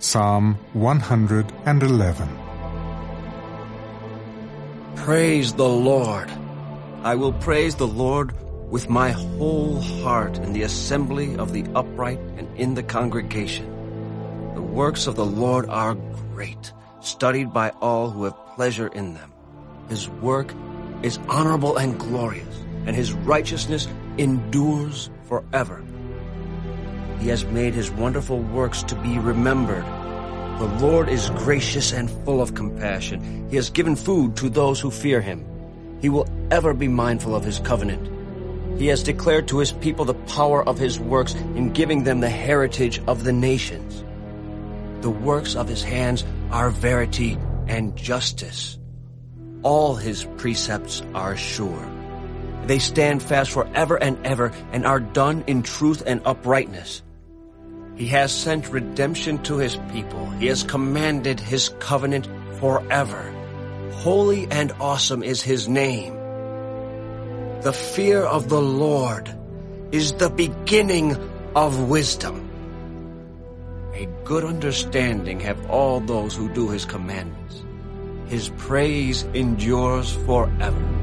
Psalm 111 Praise the Lord. I will praise the Lord with my whole heart in the assembly of the upright and in the congregation. The works of the Lord are great, studied by all who have pleasure in them. His work is honorable and glorious, and his righteousness endures forever. He has made his wonderful works to be remembered. The Lord is gracious and full of compassion. He has given food to those who fear him. He will ever be mindful of his covenant. He has declared to his people the power of his works in giving them the heritage of the nations. The works of his hands are verity and justice. All his precepts are sure. They stand fast forever and ever and are done in truth and uprightness. He has sent redemption to his people. He has commanded his covenant forever. Holy and awesome is his name. The fear of the Lord is the beginning of wisdom. A good understanding have all those who do his commandments. His praise endures forever.